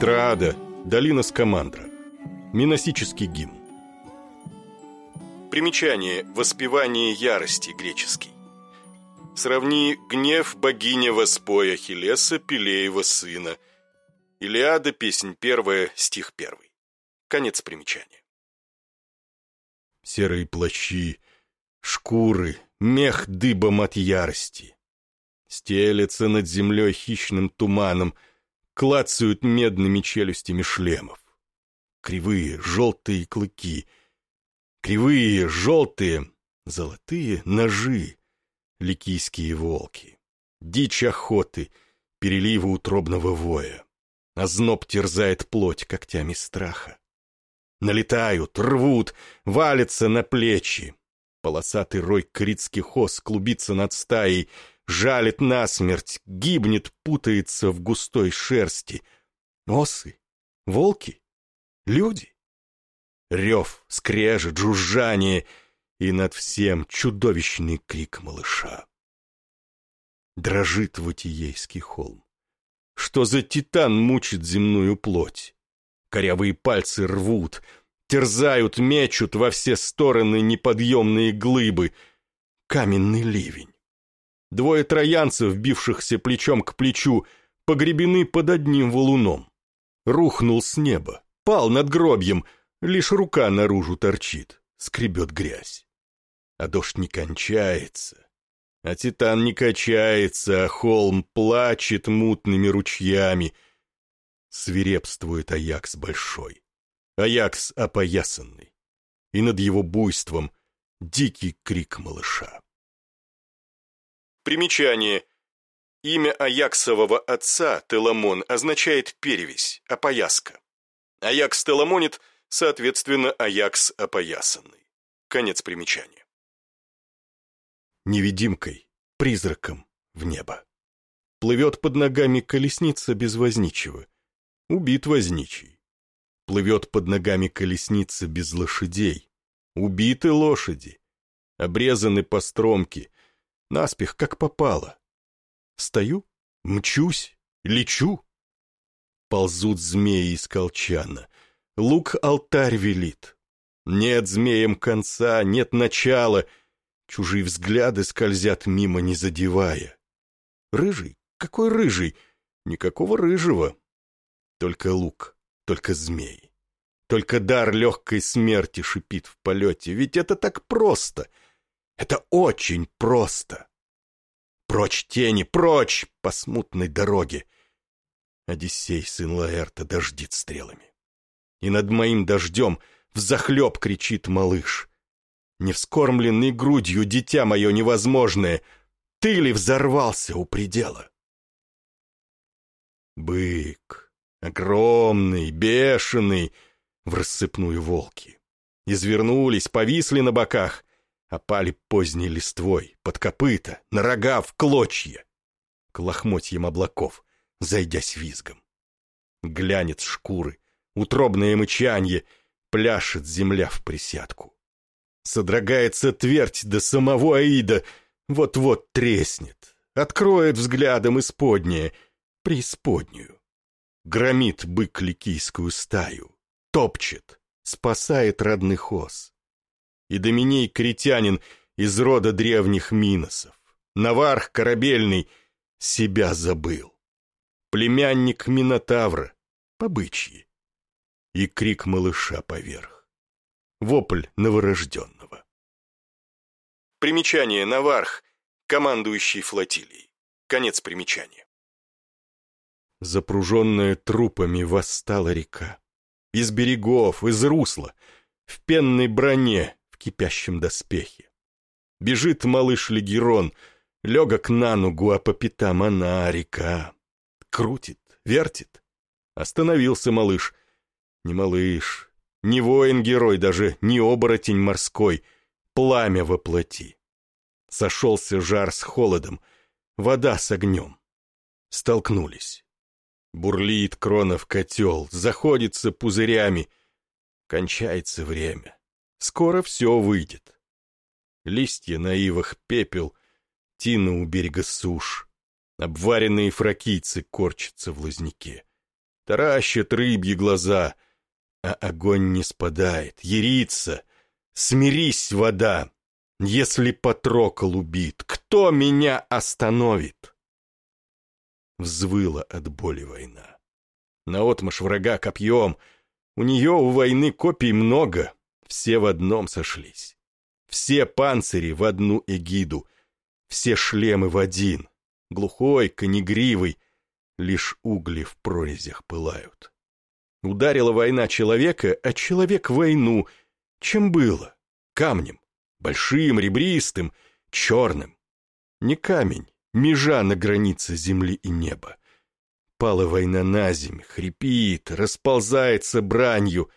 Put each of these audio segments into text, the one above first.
Траада, долина Скамандра. Миносический гимн. Примечание. Воспевание ярости греческий. Сравни гнев богиня воспоя Ахиллеса, Пелеева сына. Илиада, песнь первая, стих первый. Конец примечания. Серые плащи, шкуры, мех дыбом от ярости. Стелется над землей хищным туманом, клацают медными челюстями шлемов. Кривые, желтые клыки, кривые, желтые, золотые ножи, ликийские волки. Дичь охоты, переливы утробного воя. Озноб терзает плоть когтями страха. Налетают, рвут, валятся на плечи. Полосатый рой критских ос клубится над стаей, жалит насмерть, гибнет, путается в густой шерсти. Осы? Волки? Люди? Рев, скрежет, жужжание и над всем чудовищный крик малыша. Дрожит Ватиейский холм. Что за титан мучит земную плоть? Корявые пальцы рвут, терзают, мечут во все стороны неподъемные глыбы. Каменный ливень. Двое троянцев, бившихся плечом к плечу, погребены под одним валуном. Рухнул с неба, пал над гробьем, лишь рука наружу торчит, скребет грязь. А дождь не кончается, а титан не качается, а холм плачет мутными ручьями. Свирепствует Аякс большой, Аякс опоясанный, и над его буйством дикий крик малыша. Примечание. Имя Аяксового отца, Теламон, означает перевесь, опояска. Аякс Теламонит, соответственно, Аякс опоясанный. Конец примечания. Невидимкой, призраком в небо. Плывет под ногами колесница без возничего. Убит возничий. Плывет под ногами колесница без лошадей. Убиты лошади. Обрезаны постромки, наспех, как попало. Стою, мчусь, лечу. Ползут змеи из колчана. Лук-алтарь велит. Нет змеям конца, нет начала. Чужие взгляды скользят мимо, не задевая. Рыжий? Какой рыжий? Никакого рыжего. Только лук, только змей. Только дар легкой смерти шипит в полете. Ведь это так просто — это очень просто. Прочь тени, прочь по смутной дороге. Одиссей, сын Лаэрта, дождит стрелами. И над моим дождем взахлеб кричит малыш. Невскормленный грудью дитя мое невозможное, ты ли взорвался у предела? Бык, огромный, бешеный, в рассыпную волки. Извернулись, повисли на боках, опали поздней листвой, под копыта, на рога, в клочья, к лохмотьям облаков, зайдясь визгом. Глянет шкуры, утробное мычанье, пляшет земля в присядку. Содрогается твердь до самого Аида, вот-вот треснет, откроет взглядом исподнее, преисподнюю. Громит бык ликийскую стаю, топчет, спасает родных ос и Доминей Критянин из рода древних Миносов. Наварх корабельный себя забыл. Племянник Минотавра, побычьи. И крик малыша поверх. Вопль новорожденного. Примечание Наварх, командующий флотилией. Конец примечания. Запруженная трупами восстала река. Из берегов, из русла, в пенной броне, кипящем доспехе. Бежит малыш Легерон, легок на ногу, а по пятам она река. Крутит, вертит. Остановился малыш. Не малыш, не воин-герой, даже не оборотень морской, пламя воплоти. Сошелся жар с холодом, вода с огнем. Столкнулись. Бурлит кронов котел, заходится пузырями. Кончается время. Скоро все выйдет. Листья на ивах пепел, тина у берега сушь. Обваренные фракийцы корчатся в лозняке. таращат рыбьи глаза, а огонь не спадает, ярится. Смирись, вода, если Патрокол убит, кто меня остановит? Взвыла от боли война. Наотмашь врага копьем. У нее у войны копий много, все в одном сошлись. Все панцири в одну эгиду, все шлемы в один. Глухой, конегривый, лишь угли в прорезях пылают. Ударила война человека, а человек войну. Чем было? Камнем. Большим, ребристым, черным. Не камень, межа на границе земли и неба. Пала война на земь, хрипит, расползается бранью.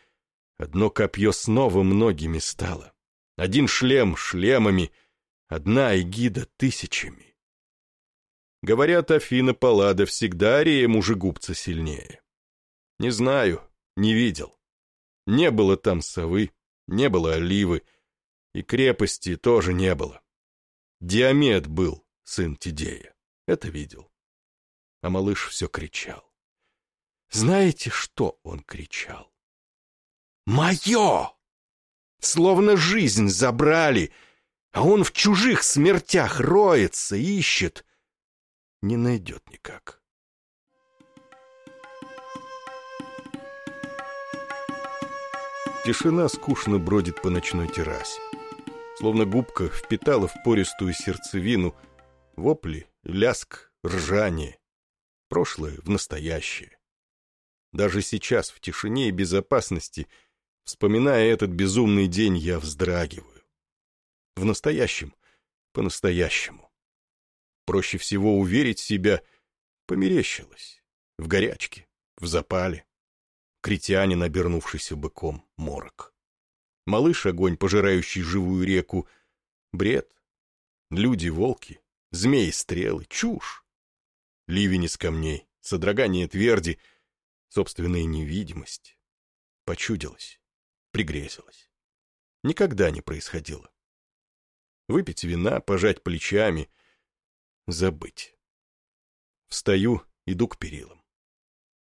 Одно копье снова многими стало. Один шлем шлемами, одна эгида тысячами. Говорят, Афина Паллада всегда рея мужегубца сильнее. Не знаю, не видел. Не было там совы, не было оливы, и крепости тоже не было. Диамет был, сын Тидея. Это видел. А малыш все кричал. Знаете, что он кричал? «Мое!» Словно жизнь забрали, а он в чужих смертях роется, ищет. Не найдет никак. Тишина скучно бродит по ночной террасе. Словно губка впитала в пористую сердцевину вопли, ляск, ржание. Прошлое в настоящее. Даже сейчас, в тишине и безопасности, вспоминая этот безумный день, я вздрагиваю. В настоящем, по-настоящему. Проще всего уверить себя, померещилось. В горячке, в запале критянин, обернувшийся быком, морок. Малыш, огонь, пожирающий живую реку, бред. Люди, волки, змеи, стрелы, чушь. Ливень из камней, содрогание тверди, собственная невидимость. Почудилось, пригрезилось. Никогда не происходило. Выпить вина, пожать плечами, забыть. Встаю, иду к перилам.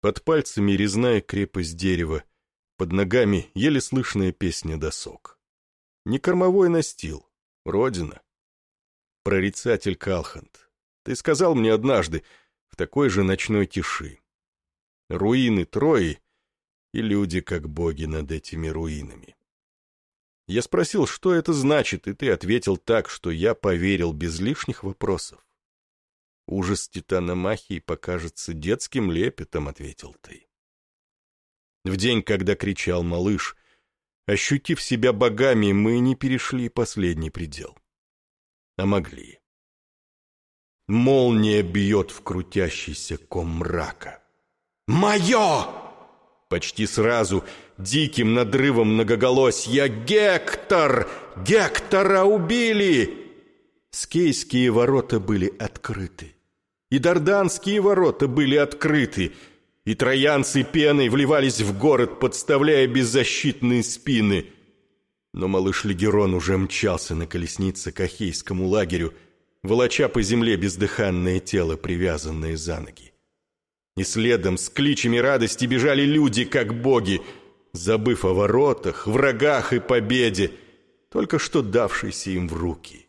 Под пальцами резная крепость дерева, под ногами еле слышная песня досок. Не кормовой настил, родина. Прорицатель Калхант, ты сказал мне однажды, в такой же ночной тиши. Руины Трои и люди как боги над этими руинами. Я спросил, что это значит, и ты ответил так, что я поверил без лишних вопросов. Ужас Титана Махии покажется детским лепетом, ответил ты. В день, когда кричал малыш, ощутив себя богами, мы не перешли последний предел. А могли. Молния бьет в крутящийся ком мрака. «Мое!» Почти сразу, диким надрывом многоголосья «Гектор! Гектора убили!» Скейские ворота были открыты. И Дарданские ворота были открыты. И троянцы пеной вливались в город, подставляя беззащитные спины. Но малыш Легерон уже мчался на колеснице к Ахейскому лагерю, волоча по земле бездыханное тело, привязанное за ноги. И следом с кличами радости бежали люди, как боги, забыв о воротах, врагах и победе, только что давшейся им в руки.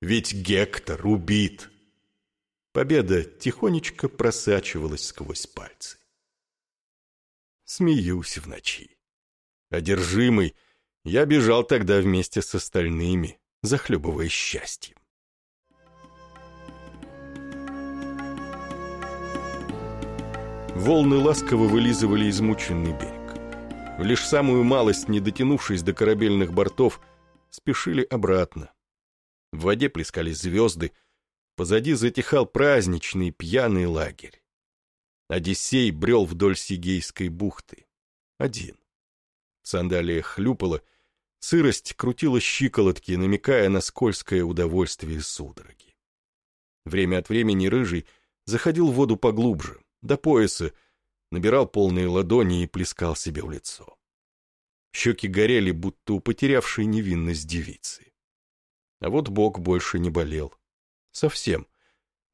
Ведь Гектор убит. Победа тихонечко просачивалась сквозь пальцы. Смеюсь в ночи. Одержимый, я бежал тогда вместе с остальными, захлебываясь счастьем. Волны ласково вылизывали измученный берег. Лишь самую малость, не дотянувшись до корабельных бортов, спешили обратно, в воде плескались звезды, позади затихал праздничный пьяный лагерь. Одиссей брел вдоль Сигейской бухты. Один. Сандалия хлюпала, сырость крутила щиколотки, намекая на скользкое удовольствие судороги. Время от времени рыжий заходил в воду поглубже, до пояса, набирал полные ладони и плескал себе в лицо. Щеки горели, будто у потерявшей невинность девицы. А вот бок больше не болел. Совсем.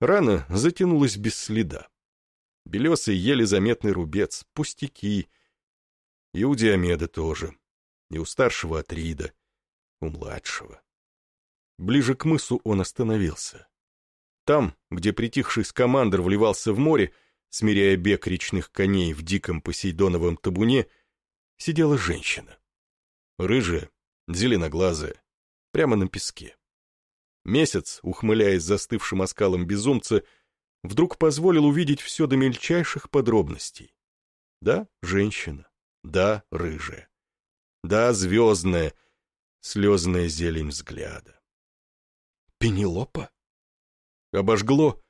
Рана затянулась без следа. Белесый еле заметный рубец, пустяки. И у Диомеда тоже. И у старшего Атрида, у младшего. Ближе к мысу он остановился. Там, где притихший скамандр вливался в море, смиряя бег речных коней в диком посейдоновом табуне, сидела женщина. Рыжая, зеленоглазая, прямо на песке. Месяц, ухмыляясь застывшим оскалом безумца, вдруг позволил увидеть все до мельчайших подробностей. Да, женщина. Да, рыжая. Да, звездная, слезная зелень взгляда. Пенелопа? Обожгло,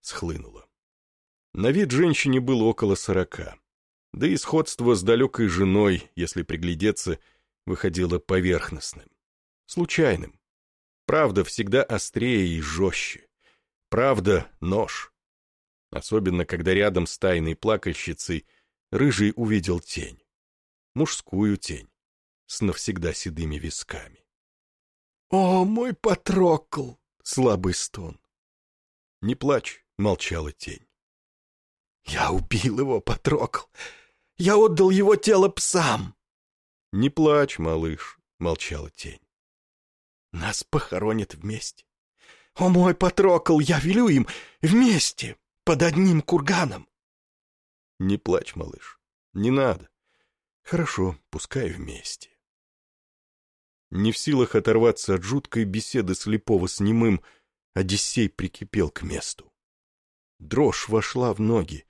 схлынуло. На вид женщине было около сорока. Да и сходство с далекой женой, если приглядеться, выходило поверхностным. Случайным. Правда всегда острее и жестче. Правда — нож. Особенно, когда рядом с тайной плакальщицей Рыжий увидел тень. Мужскую тень. С навсегда седыми висками. «О, мой Патрокл!» — слабый стон. «Не плачь», — молчала тень. «Я убил его, Патрокл! Я отдал его тело псам!» «Не плачь, малыш», — молчала тень. «Нас похоронят вместе. О, мой Патрокл, я велю им вместе, под одним курганом!» «Не плачь, малыш, не надо. Хорошо, пускай вместе». Не в силах оторваться от жуткой беседы слепого с немым, Одиссей прикипел к месту. Дрожь вошла в ноги.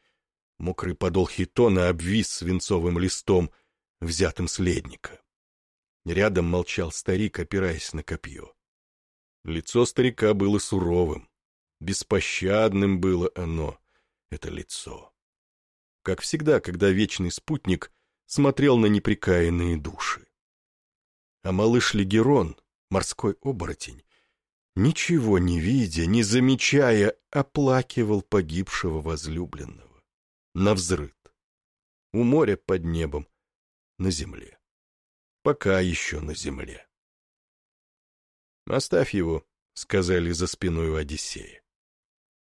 Мокрый подол хитона обвис свинцовым листом, взятым с ледника. Рядом молчал старик, опираясь на копье. Лицо старика было суровым. Беспощадным было оно, это лицо. Как всегда, когда вечный спутник смотрел на неприкаянные души. А малыш Легерон, морской оборотень, ничего не видя, не замечая, оплакивал погибшего возлюбленного. Навзрыд. У моря под небом, на земле. Пока еще на земле. «Оставь его», — сказали за спиной у Одиссея.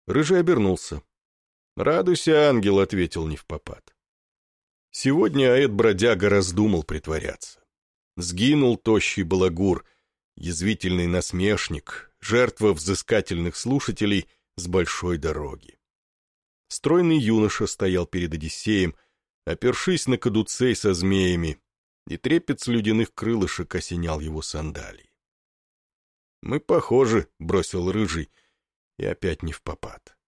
Рыжий обернулся. «Радуйся, ангел», — ответил не в попад. Сегодня Аэт-бродяга раздумал притворяться. Сгинул тощий балагур, язвительный насмешник, жертва взыскательных слушателей с большой дороги. Стройный юноша стоял перед Одиссеем, опершись на кадуцей со змеями, и трепет слюдяных крылышек осенял его сандалий. «Мы похожи», — бросил рыжий, и опять не в попад.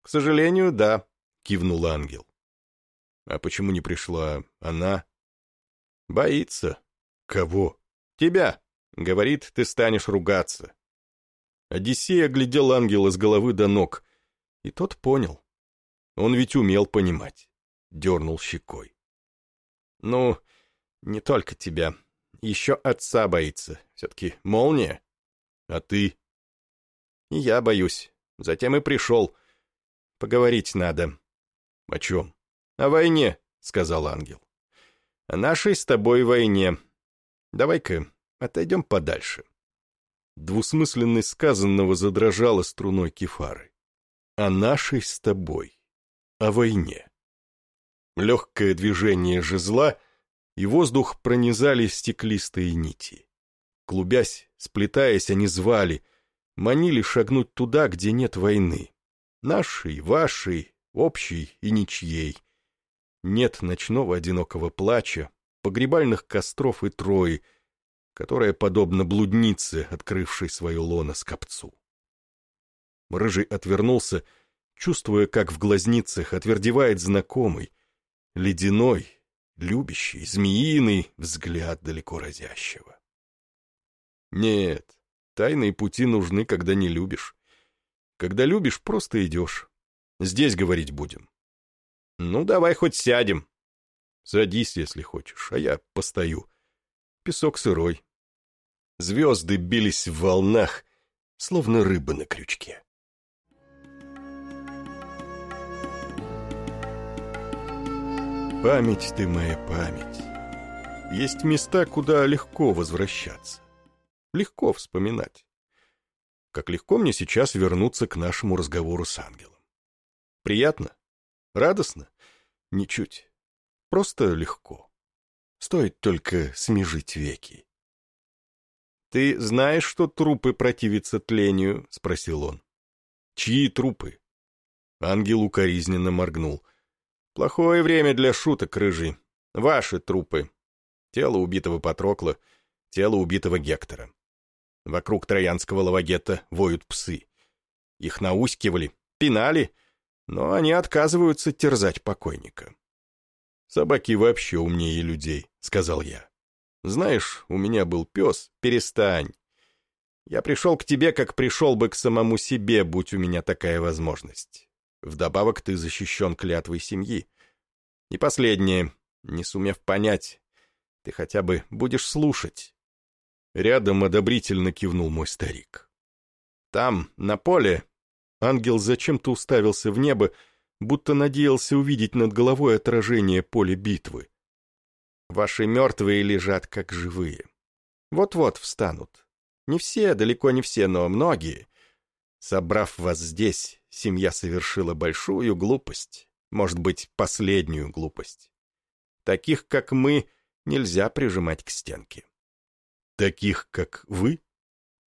«К сожалению, да», — кивнул ангел. «А почему не пришла она?» «Боится». «Кого?» «Тебя», — говорит, ты станешь ругаться. Одиссей оглядел ангела с головы до ног, и тот понял. Он ведь умел понимать. Дернул щекой. «Ну, не только тебя. Еще отца боится. Все-таки молния. А ты?» «И я боюсь. Затем и пришел. Поговорить надо». «О чем?» «О войне», — сказал ангел. «О нашей с тобой войне. Давай-ка отойдем подальше». Двусмысленность сказанного задрожала струной кефары. «О нашей с тобой. О войне». Легкое движение жезла, и воздух пронизали стеклистые нити. Клубясь, сплетаясь, они звали, манили шагнуть туда, где нет войны. Нашей, вашей, общей и ничьей. Нет ночного одинокого плача, погребальных костров и трои, которая подобна блуднице, открывшей свое лоно скопцу. Рыжий отвернулся, чувствуя, как в глазницах отвердевает знакомый, ледяной, любящий, змеиный взгляд далеко разящего. Нет, тайные пути нужны, когда не любишь. Когда любишь, просто идешь. Здесь говорить будем. Ну, давай хоть сядем. Садись, если хочешь, а я постою. Песок сырой. Звезды бились в волнах, словно рыба на крючке. Память ты моя память. Есть места, куда легко возвращаться. Легко вспоминать. Как легко мне сейчас вернуться к нашему разговору с ангелом. Приятно? Радостно? Ничуть. Просто легко. Стоит только смежить веки. «Ты знаешь, что трупы противятся тлению?» — спросил он. «Чьи трупы?» Ангел укоризненно моргнул. «Плохое время для шуток, рыжий. Ваши трупы. Тело убитого Патрокла, тело убитого Гектора. Вокруг троянского лавагета воют псы. Их наускивали, пинали, но они отказываются терзать покойника. «Собаки вообще умнее людей», — сказал я. «Знаешь, у меня был пес, перестань. Я пришел к тебе, как пришел бы к самому себе, будь у меня такая возможность. Вдобавок ты защищен клятвой семьи. И последнее, не сумев понять, ты хотя бы будешь слушать». Рядом одобрительно кивнул мой старик. «Там, на поле, Ангел зачем-то уставился в небо, будто надеялся увидеть над головой отражение поля битвы. Ваши мертвые лежат как живые. Вот-вот встанут. Не все, далеко не все, но многие. Собрав вас здесь, семья совершила большую глупость. Может быть, последнюю глупость. Таких, как мы, нельзя прижимать к стенке. Таких, как вы?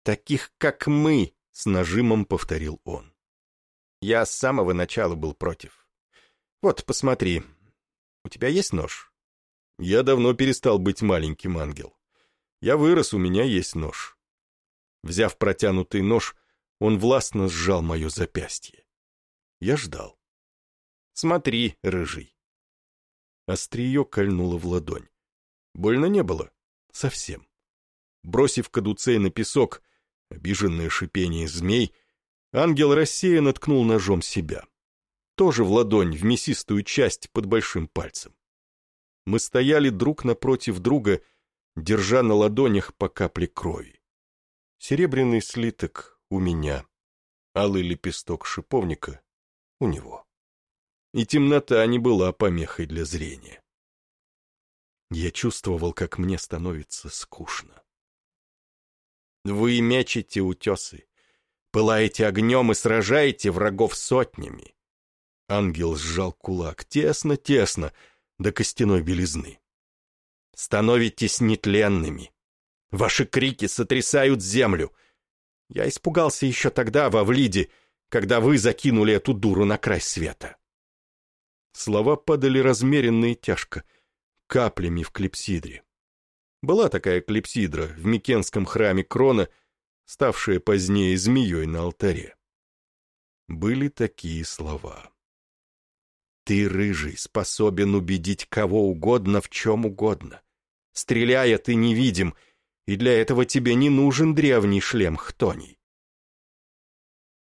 Таких, как мы, с нажимом повторил он. Я с самого начала был против. Вот, посмотри. У тебя есть нож? Я давно перестал быть маленьким, ангел. Я вырос, у меня есть нож. Взяв протянутый нож, он властно сжал мое запястье. Я ждал. Смотри, рыжий. Острие кольнуло в ладонь. Больно не было. Совсем. Бросив кадуцей на песок, обиженное шипение змей, Ангел рассеянно ткнул ножом себя. Тоже в ладонь, в мясистую часть под большим пальцем. Мы стояли друг напротив друга, держа на ладонях по капле крови. Серебряный слиток у меня, алый лепесток шиповника у него. И темнота не была помехой для зрения. Я чувствовал, как мне становится скучно. Вы мечете утесы, Пылаете огнем и сражаете врагов сотнями. Ангел сжал кулак тесно-тесно до костяной белизны. Становитесь нетленными. Ваши крики сотрясают землю. Я испугался еще тогда, во Влиде, когда вы закинули эту дуру на край света. Слова падали размеренно и тяжко, каплями в клипсидре. Была такая клипсидра в Микенском храме Крона — ставшая позднее змеей на алтаре. Были такие слова. «Ты, рыжий, способен убедить кого угодно в чем угодно. Стреляя, ты невидим, и для этого тебе не нужен древний шлем хтоний».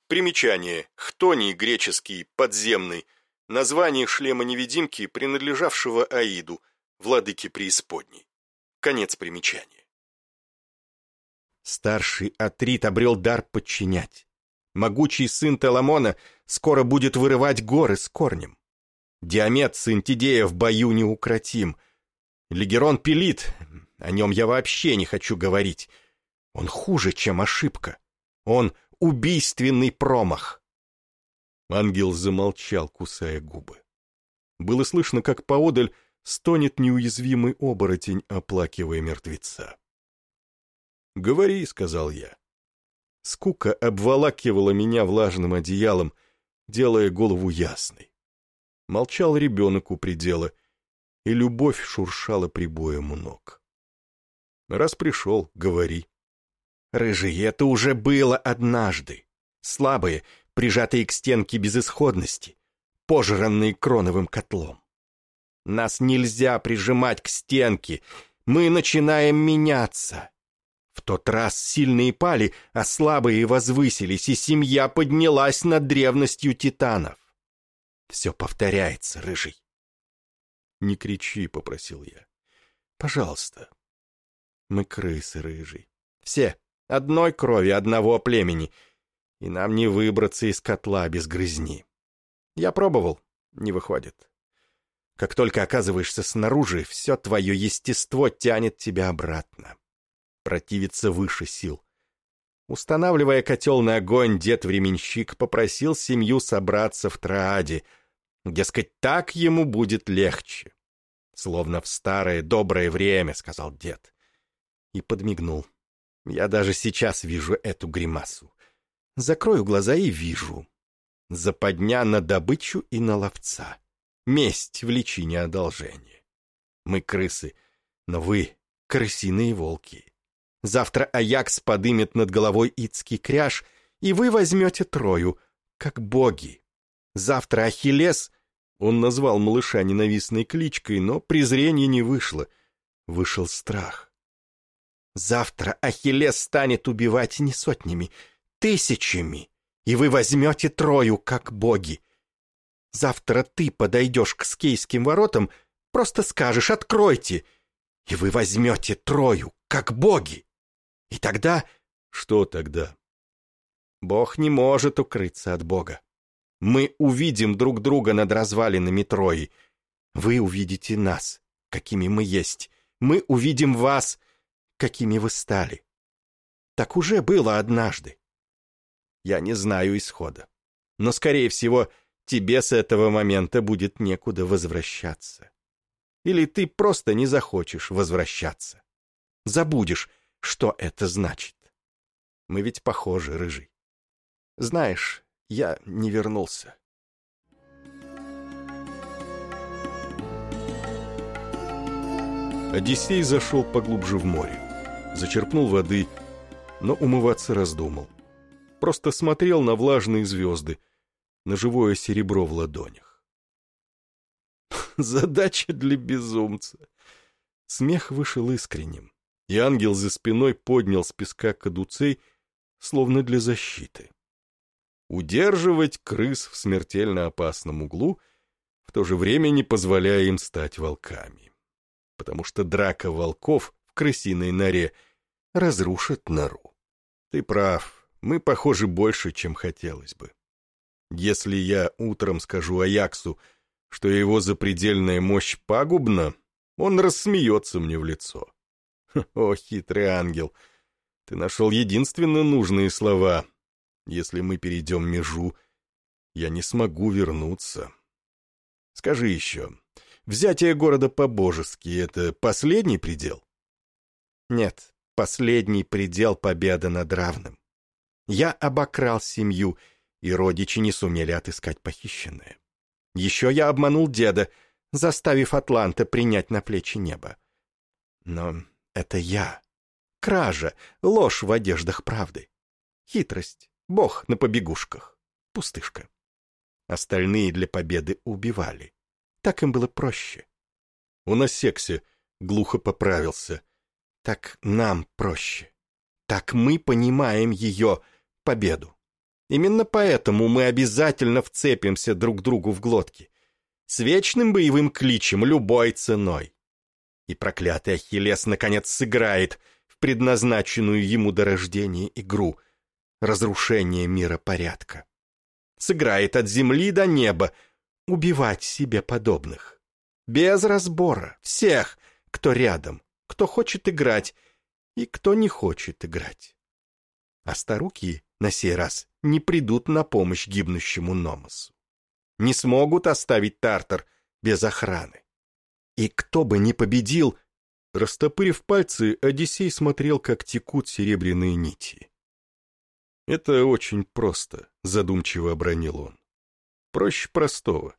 Примечание. Хтоний греческий, подземный. Название шлема-невидимки, принадлежавшего Аиду, владыке преисподней. Конец примечания. Старший Атрит обрел дар подчинять. Могучий сын Теламона скоро будет вырывать горы с корнем. Диамет, сын Тидея, в бою неукротим. Легерон пилит, о нем я вообще не хочу говорить. Он хуже, чем ошибка. Он убийственный промах. Ангел замолчал, кусая губы. Было слышно, как поодаль стонет неуязвимый оборотень, оплакивая мертвеца. «Говори», — сказал я. Скука обволакивала меня влажным одеялом, делая голову ясной. Молчал ребенок у предела, и любовь шуршала прибоем у ног. «Раз пришел, говори». «Рыжий, это уже было однажды. Слабые, прижатые к стенке безысходности, пожранные кроновым котлом. Нас нельзя прижимать к стенке, мы начинаем меняться. В тот раз сильные пали, а слабые возвысились, и семья поднялась над древностью титанов. Все повторяется, рыжий. «Не кричи», — попросил я. «Пожалуйста». Мы крысы, рыжий. Все, одной крови, одного племени. И нам не выбраться из котла без грызни. Я пробовал, не выходит. Как только оказываешься снаружи, все твое естество тянет тебя обратно противиться выше сил. Устанавливая котел на огонь, дед-временщик попросил семью собраться в Трааде, Дескать, так ему будет легче. Словно в старое доброе время, сказал дед. И подмигнул. Я даже сейчас вижу эту гримасу. Закрою глаза и вижу. Западня на добычу и на ловца. Месть в личине одолжения. Мы крысы, но вы крысиные волки. Завтра Аякс подымет над головой Ицкий кряж, и вы возьмете Трою, как боги. Завтра Ахиллес... Он назвал малыша ненавистной кличкой, но презрение не вышло. Вышел страх. Завтра Ахиллес станет убивать не сотнями, тысячами, и вы возьмете Трою, как боги. Завтра ты подойдешь к скейским воротам, просто скажешь «откройте», и вы возьмете Трою, как боги. И тогда... Что тогда? Бог не может укрыться от Бога. Мы увидим друг друга над развалинами Трои. Вы увидите нас, какими мы есть. Мы увидим вас, какими вы стали. Так уже было однажды. Я не знаю исхода. Но, скорее всего, тебе с этого момента будет некуда возвращаться. Или ты просто не захочешь возвращаться. Забудешь, что это значит. Мы ведь похожи, рыжий. Знаешь, я не вернулся. Одиссей зашел поглубже в море, зачерпнул воды, но умываться раздумал. Просто смотрел на влажные звезды, на живое серебро в ладонях. Задача для безумца. Смех вышел искренним и ангел за спиной поднял с песка кадуцей, словно для защиты. Удерживать крыс в смертельно опасном углу, в то же время не позволяя им стать волками. Потому что драка волков в крысиной норе разрушит нору. Ты прав, мы похожи больше, чем хотелось бы. Если я утром скажу Аяксу, что его запредельная мощь пагубна, он рассмеется мне в лицо. О, хитрый ангел, ты нашел единственно нужные слова. Если мы перейдем межу, я не смогу вернуться. Скажи еще, взятие города по-божески — это последний предел? Нет, последний предел победы над равным. Я обокрал семью, и родичи не сумели отыскать похищенное. Еще я обманул деда, заставив Атланта принять на плечи небо. Но это я. Кража, ложь в одеждах правды. Хитрость, бог на побегушках, пустышка. Остальные для победы убивали. Так им было проще. Он осекся, глухо поправился. Так нам проще. Так мы понимаем ее победу. Именно поэтому мы обязательно вцепимся друг другу в глотки. С вечным боевым кличем любой ценой. И проклятый Ахиллес наконец сыграет в предназначенную ему до рождения игру разрушение мира порядка. Сыграет от земли до неба, убивать себе подобных. Без разбора, всех, кто рядом, кто хочет играть и кто не хочет играть. А старуки на сей раз не придут на помощь гибнущему Номосу. Не смогут оставить Тартар без охраны. И кто бы ни победил, растопырив пальцы, Одиссей смотрел, как текут серебряные нити. «Это очень просто», — задумчиво обронил он. «Проще простого,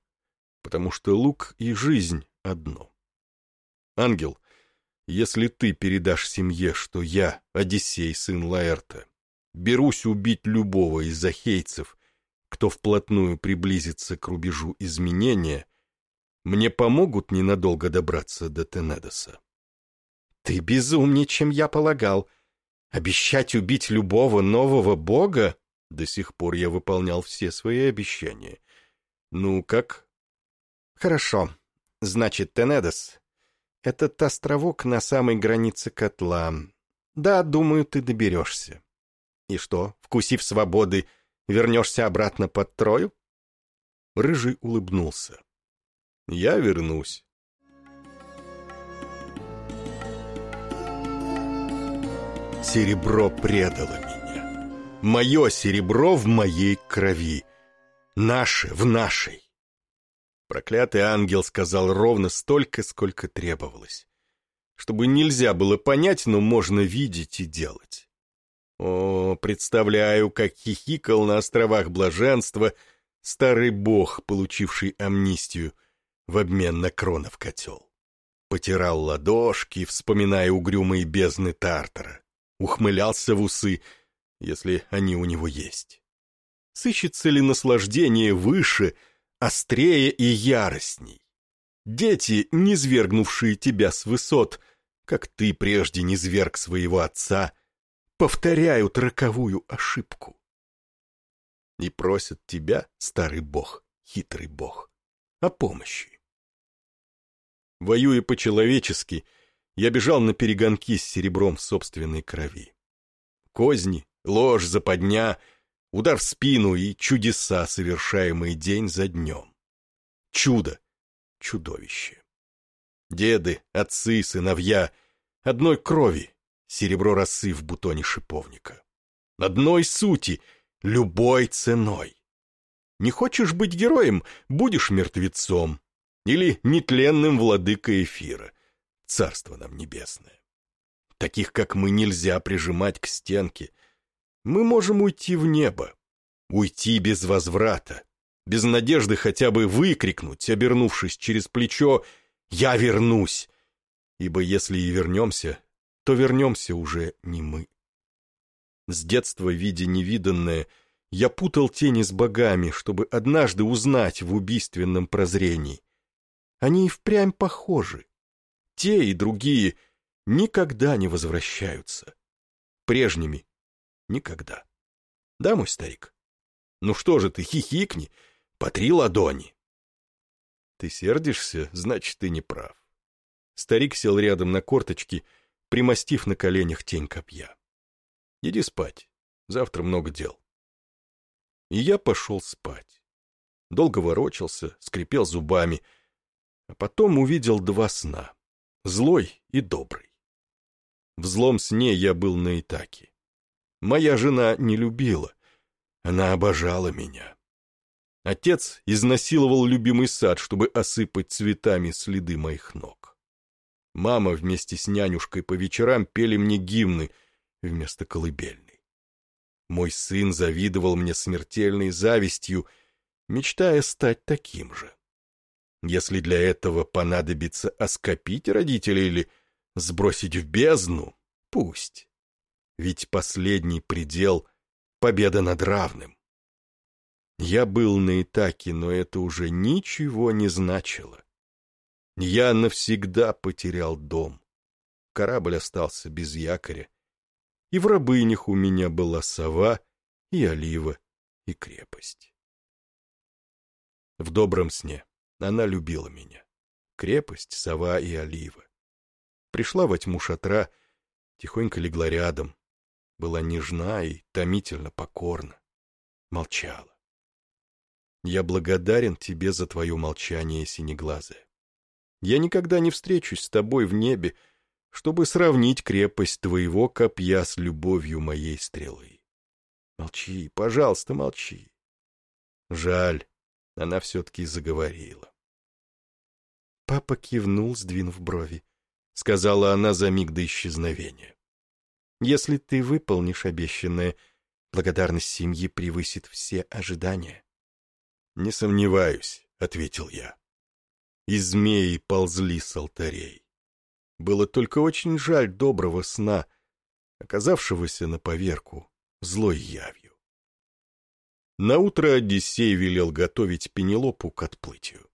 потому что лук и жизнь одно. Ангел, если ты передашь семье, что я, Одиссей, сын Лаэрта, берусь убить любого из захейцев, кто вплотную приблизится к рубежу изменения, мне помогут ненадолго добраться до Тенедоса. Ты безумнее, чем я полагал. Обещать убить любого нового бога? До сих пор я выполнял все свои обещания. Ну, как? Хорошо. Значит, Тенедос — этот островок на самой границе котла. Да, думаю, ты доберешься. И что, вкусив свободы, вернешься обратно под Трою? Рыжий улыбнулся. Я вернусь. Серебро предало меня. Мое серебро в моей крови. Наше в нашей. Проклятый ангел сказал ровно столько, сколько требовалось. Чтобы нельзя было понять, но можно видеть и делать. О, представляю, как хихикал на островах блаженства старый бог, получивший амнистию в обмен на кронов котел. Потирал ладошки, вспоминая угрюмые бездны Тартара. Ухмылялся в усы, если они у него есть. Сыщется ли наслаждение выше, острее и яростней? Дети, низвергнувшие тебя с высот, как ты прежде низверг своего отца, повторяют роковую ошибку. И просят тебя, старый бог, хитрый бог, о помощи. Воюя по-человечески, я бежал на перегонки с серебром в собственной крови. Козни, ложь, западня, удар в спину и чудеса, совершаемые день за днем. Чудо, чудовище. Деды, отцы, сыновья, одной крови, серебро росы в бутоне шиповника. Одной сути, любой ценой. Не хочешь быть героем, будешь мертвецом. Или нетленным владыкой эфира. Царство нам небесное. Таких, как мы, нельзя прижимать к стенке. Мы можем уйти в небо. Уйти без возврата без надежды хотя бы выкрикнуть, обернувшись через плечо «Я вернусь!» Ибо если и вернемся, то вернемся уже не мы. С детства, видя невиданное, я путал тени с богами, чтобы однажды узнать в убийственном прозрении. Они и впрямь похожи. Те и другие никогда не возвращаются. Прежними никогда. Да, мой старик? Ну что же ты, хихикни, по три ладони. Ты сердишься, значит, ты не прав. Старик сел рядом на корточки, примостив на коленях тень копья. Иди спать, завтра много дел. И я пошел спать. Долго ворочался, скрипел зубами, а потом увидел два сна, злой и добрый. В злом сне я был на Итаке. Моя жена не любила, она обожала меня. Отец изнасиловал любимый сад, чтобы осыпать цветами следы моих ног. Мама вместе с нянюшкой по вечерам пели мне гимны вместо колыбельной. Мой сын завидовал мне смертельной завистью, мечтая стать таким же. Если для этого понадобится оскопить родителей или сбросить в бездну, пусть. Ведь последний предел — победа над равным. Я был на Итаке, но это уже ничего не значило. Я навсегда потерял дом. Корабль остался без якоря. И в рабынях у меня была сова, и олива, и крепость. В добром сне она любила меня. Крепость, сова и олива. Пришла во тьму шатра, тихонько легла рядом. Была нежна и томительно покорна. Молчала. Я благодарен тебе за твое молчание, синеглазая. Я никогда не встречусь с тобой в небе, чтобы сравнить крепость твоего копья с любовью моей стрелы. Молчи, пожалуйста, молчи. Жаль, она все-таки заговорила. Папа кивнул, сдвинув брови. Сказала она за миг до исчезновения. Если ты выполнишь обещанное, благодарность семьи превысит все ожидания. «Не сомневаюсь», — ответил я. И змеи ползли с алтарей. Было только очень жаль доброго сна, оказавшегося на поверку злой явью. Наутро Одиссей велел готовить Пенелопу к отплытию.